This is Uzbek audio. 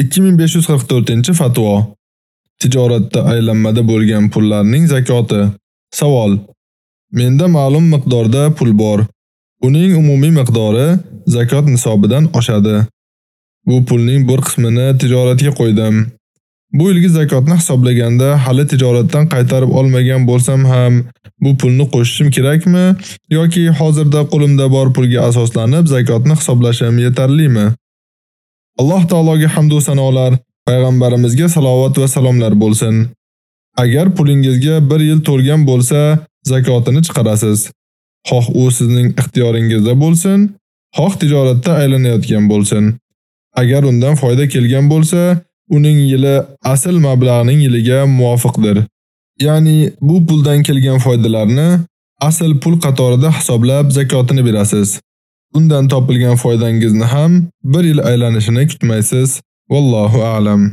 2544-fatvo. Tijoratda aylanmada bo'lgan pullarning zakoti. Savol: Menda ma'lum miqdorda pul bor. Uning umumiy miqdori zakot nisobidan oshadi. Bu pulning bir qismini tijoratga qo'ydim. Bu yilgi zakotni hisoblaganda hali tijoratdan qaytarib olmagan bo'lsam ham bu pulni qo'shishim kerakmi yoki hozirda qo'limda bor pulga asoslanib zakotni hisoblashim yetarlimi? Alloh taologa hamd va sanolar, payg'ambarimizga salovat va salomlar bo'lsin. Agar pulingizga 1 yil to'lgan bo'lsa, zakotini chiqarasiz. Xoh u sizning ixtiyoringizda bo'lsin, xoh tijoratda aylanayotgan bo'lsin. Agar undan foyda kelgan bo'lsa, uning yili asl mablag'ning yiliga muvofiqdir. Ya'ni bu puldan kelgan foydalarni asl pul qatorida hisoblab zakotini berasiz. Undan topilgan foydangizni ham 1 yil aylanishini kutmaysiz. Vallohu a'lam.